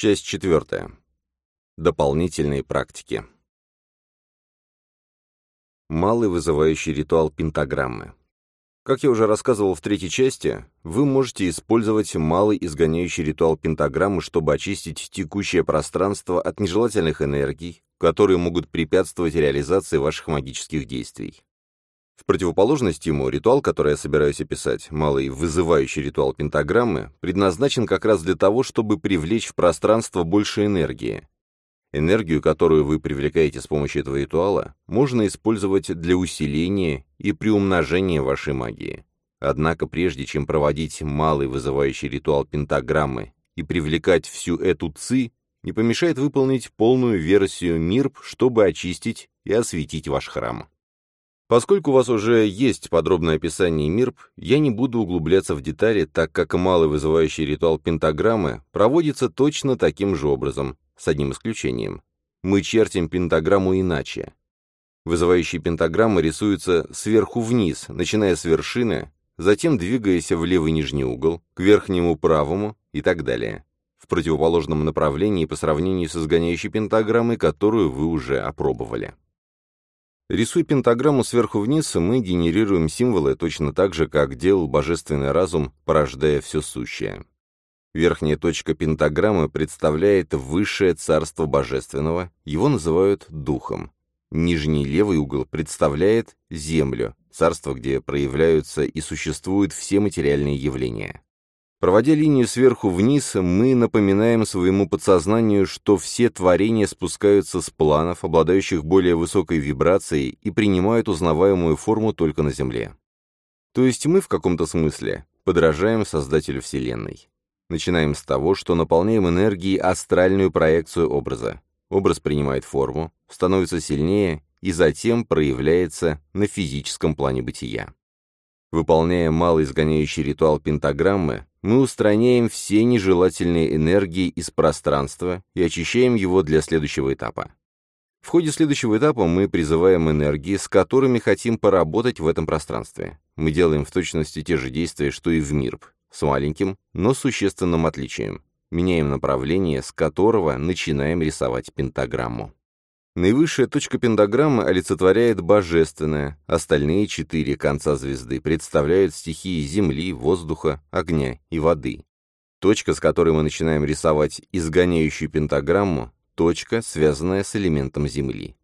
Часть четвертая. Дополнительные практики. Малый вызывающий ритуал пентаграммы. Как я уже рассказывал в третьей части, вы можете использовать малый изгоняющий ритуал пентаграммы, чтобы очистить текущее пространство от нежелательных энергий, которые могут препятствовать реализации ваших магических действий. В противоположность ему, ритуал, который я собираюсь описать, малый вызывающий ритуал пентаграммы, предназначен как раз для того, чтобы привлечь в пространство больше энергии, Энергию, которую вы привлекаете с помощью этого ритуала, можно использовать для усиления и приумножения вашей магии. Однако прежде чем проводить малый вызывающий ритуал пентаграммы и привлекать всю эту ци, не помешает выполнить полную версию МИРП, чтобы очистить и осветить ваш храм. Поскольку у вас уже есть подробное описание МИРП, я не буду углубляться в детали, так как малый вызывающий ритуал пентаграммы проводится точно таким же образом, с одним исключением. Мы чертим пентаграмму иначе. Вызывающие пентаграммы рисуются сверху вниз, начиная с вершины, затем двигаясь в левый нижний угол, к верхнему правому и так далее, в противоположном направлении по сравнению с изгоняющей пентаграммой, которую вы уже опробовали. Рисуя пентаграмму сверху вниз, мы генерируем символы точно так же, как делал божественный разум, порождая все сущее. Верхняя точка пентаграммы представляет высшее царство божественного, его называют духом. Нижний левый угол представляет землю, царство, где проявляются и существуют все материальные явления. Проводя линию сверху вниз, мы напоминаем своему подсознанию, что все творения спускаются с планов, обладающих более высокой вибрацией, и принимают узнаваемую форму только на Земле. То есть мы в каком-то смысле подражаем Создателю Вселенной. Начинаем с того, что наполняем энергией астральную проекцию образа. Образ принимает форму, становится сильнее и затем проявляется на физическом плане бытия. Выполняя малый изгоняющий ритуал пентаграммы, мы устраняем все нежелательные энергии из пространства и очищаем его для следующего этапа. В ходе следующего этапа мы призываем энергии, с которыми хотим поработать в этом пространстве. Мы делаем в точности те же действия, что и в МИРП, с маленьким, но существенным отличием. Меняем направление, с которого начинаем рисовать пентаграмму. Наивысшая точка пентаграммы олицетворяет божественное, остальные четыре конца звезды представляют стихии земли, воздуха, огня и воды. Точка, с которой мы начинаем рисовать изгоняющую пентаграмму, точка, связанная с элементом Земли.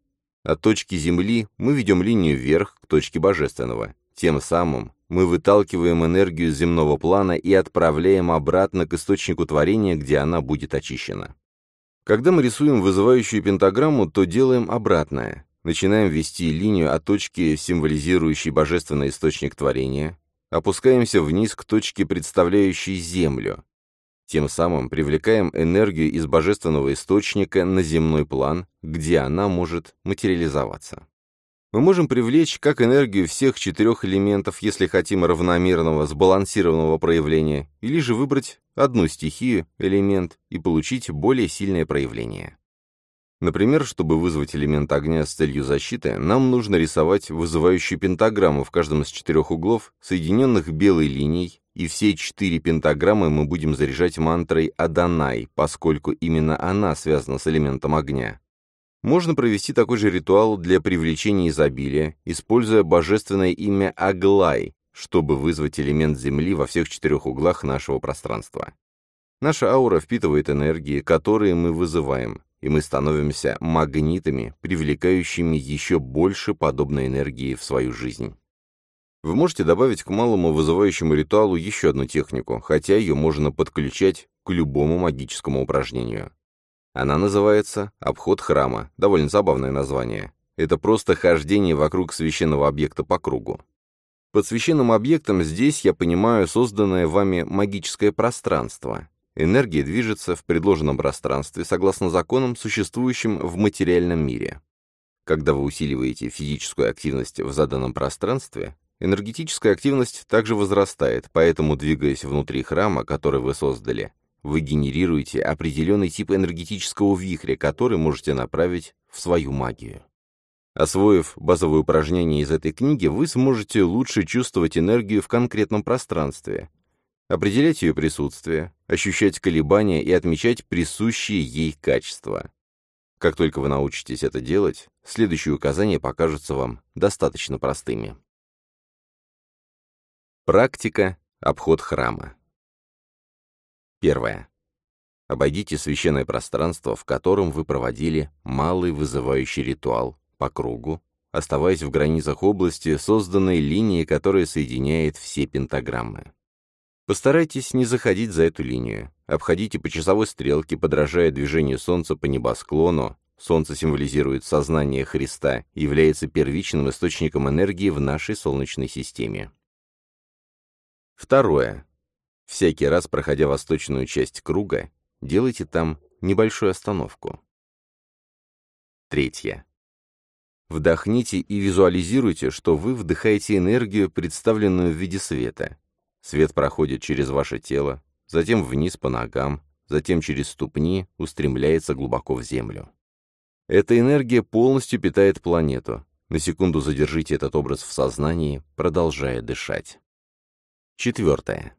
От точки Земли мы ведем линию вверх к точке Божественного. Тем самым мы выталкиваем энергию земного плана и отправляем обратно к источнику творения, где она будет очищена. Когда мы рисуем вызывающую пентаграмму, то делаем обратное. Начинаем вести линию от точки, символизирующей божественный источник творения, опускаемся вниз к точке, представляющей Землю. Тем самым привлекаем энергию из божественного источника на земной план, где она может материализоваться. Мы можем привлечь как энергию всех четырех элементов, если хотим равномерного, сбалансированного проявления, или же выбрать одну стихию, элемент, и получить более сильное проявление. Например, чтобы вызвать элемент огня с целью защиты, нам нужно рисовать вызывающую пентаграмму в каждом из четырех углов, соединенных белой линией, и все четыре пентаграммы мы будем заряжать мантрой «Адонай», поскольку именно она связана с элементом огня. Можно провести такой же ритуал для привлечения изобилия, используя божественное имя Аглай, чтобы вызвать элемент Земли во всех четырех углах нашего пространства. Наша аура впитывает энергии, которые мы вызываем, и мы становимся магнитами, привлекающими еще больше подобной энергии в свою жизнь. Вы можете добавить к малому вызывающему ритуалу еще одну технику, хотя ее можно подключать к любому магическому упражнению. Она называется «Обход храма». Довольно забавное название. Это просто хождение вокруг священного объекта по кругу. Под священным объектом здесь я понимаю созданное вами магическое пространство. Энергия движется в предложенном пространстве согласно законам, существующим в материальном мире. Когда вы усиливаете физическую активность в заданном пространстве, энергетическая активность также возрастает, поэтому, двигаясь внутри храма, который вы создали, вы генерируете определенный тип энергетического вихря, который можете направить в свою магию. Освоив базовые упражнения из этой книги, вы сможете лучше чувствовать энергию в конкретном пространстве, определять ее присутствие, ощущать колебания и отмечать присущие ей качества. Как только вы научитесь это делать, следующие указания покажутся вам достаточно простыми. Практика Обход храма. Первое. Обойдите священное пространство, в котором вы проводили малый вызывающий ритуал по кругу, оставаясь в границах области, созданной линией, которая соединяет все пентаграммы. Постарайтесь не заходить за эту линию. Обходите по часовой стрелке, подражая движению Солнца по небосклону. Солнце символизирует сознание Христа и является первичным источником энергии в нашей Солнечной системе. Второе. Всякий раз, проходя восточную часть круга, делайте там небольшую остановку. Третье. Вдохните и визуализируйте, что вы вдыхаете энергию, представленную в виде света. Свет проходит через ваше тело, затем вниз по ногам, затем через ступни, устремляется глубоко в землю. Эта энергия полностью питает планету. На секунду задержите этот образ в сознании, продолжая дышать. Четвертое.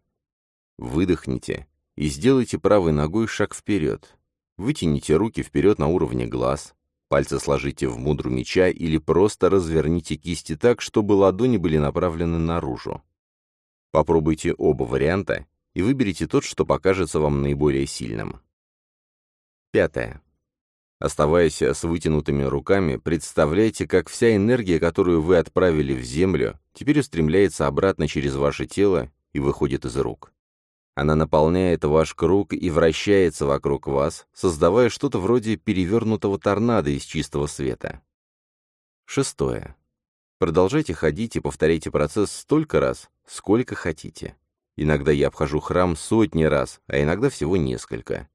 Выдохните и сделайте правой ногой шаг вперед. Вытяните руки вперед на уровне глаз, пальцы сложите в мудру меча или просто разверните кисти так, чтобы ладони были направлены наружу. Попробуйте оба варианта и выберите тот, что покажется вам наиболее сильным. Пятое. Оставаясь с вытянутыми руками, представляйте, как вся энергия, которую вы отправили в землю, теперь устремляется обратно через ваше тело и выходит из рук. Она наполняет ваш круг и вращается вокруг вас, создавая что-то вроде перевернутого торнадо из чистого света. Шестое. Продолжайте ходить и повторяйте процесс столько раз, сколько хотите. Иногда я обхожу храм сотни раз, а иногда всего несколько.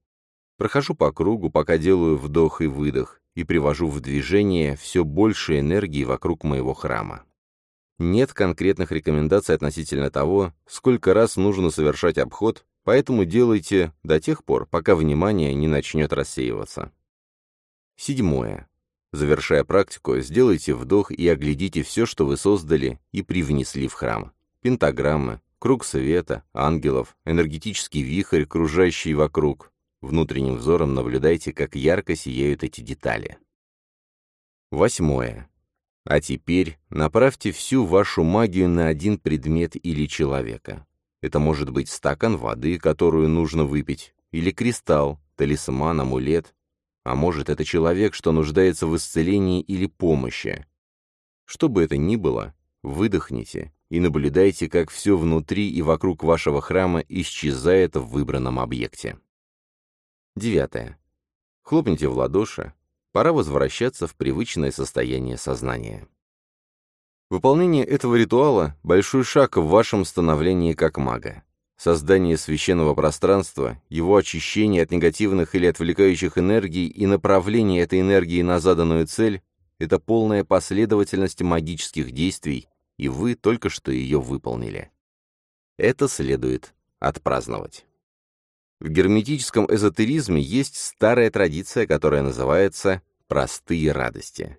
Прохожу по кругу, пока делаю вдох и выдох, и привожу в движение все больше энергии вокруг моего храма. Нет конкретных рекомендаций относительно того, сколько раз нужно совершать обход, поэтому делайте до тех пор, пока внимание не начнет рассеиваться. Седьмое. Завершая практику, сделайте вдох и оглядите все, что вы создали и привнесли в храм. Пентаграммы, круг света, ангелов, энергетический вихрь, кружащий вокруг, Внутренним взором наблюдайте, как ярко сияют эти детали. Восьмое. А теперь направьте всю вашу магию на один предмет или человека. Это может быть стакан воды, которую нужно выпить, или кристалл, талисман, амулет. А может, это человек, что нуждается в исцелении или помощи. Что бы это ни было, выдохните и наблюдайте, как все внутри и вокруг вашего храма исчезает в выбранном объекте. Девятое. Хлопните в ладоши. Пора возвращаться в привычное состояние сознания. Выполнение этого ритуала – большой шаг в вашем становлении как мага. Создание священного пространства, его очищение от негативных или отвлекающих энергий и направление этой энергии на заданную цель – это полная последовательность магических действий, и вы только что ее выполнили. Это следует отпраздновать. В герметическом эзотеризме есть старая традиция, которая называется «простые радости».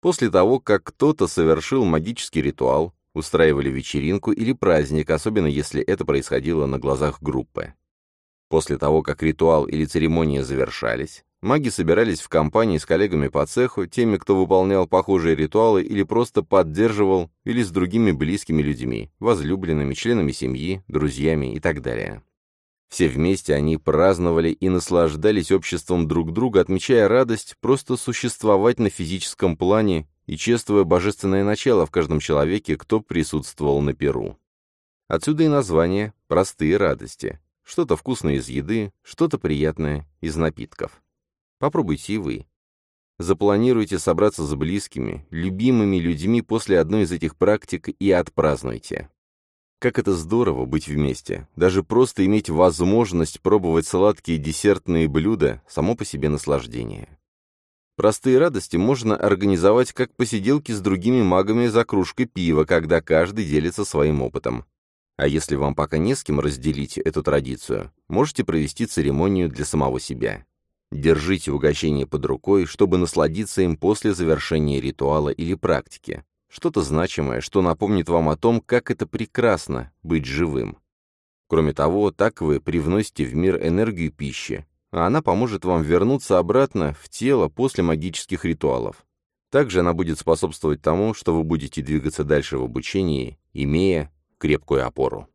После того, как кто-то совершил магический ритуал, устраивали вечеринку или праздник, особенно если это происходило на глазах группы. После того, как ритуал или церемония завершались, маги собирались в компании с коллегами по цеху, теми, кто выполнял похожие ритуалы или просто поддерживал, или с другими близкими людьми, возлюбленными, членами семьи, друзьями и так далее. Все вместе они праздновали и наслаждались обществом друг друга, отмечая радость просто существовать на физическом плане и чествуя божественное начало в каждом человеке, кто присутствовал на Перу. Отсюда и название «простые радости». Что-то вкусное из еды, что-то приятное из напитков. Попробуйте и вы. Запланируйте собраться с близкими, любимыми людьми после одной из этих практик и отпразднуйте. Как это здорово быть вместе. Даже просто иметь возможность пробовать сладкие десертные блюда – само по себе наслаждение. Простые радости можно организовать как посиделки с другими магами за кружкой пива, когда каждый делится своим опытом. А если вам пока не с кем разделить эту традицию, можете провести церемонию для самого себя. Держите угощение под рукой, чтобы насладиться им после завершения ритуала или практики что-то значимое, что напомнит вам о том, как это прекрасно быть живым. Кроме того, так вы привносите в мир энергию пищи, а она поможет вам вернуться обратно в тело после магических ритуалов. Также она будет способствовать тому, что вы будете двигаться дальше в обучении, имея крепкую опору.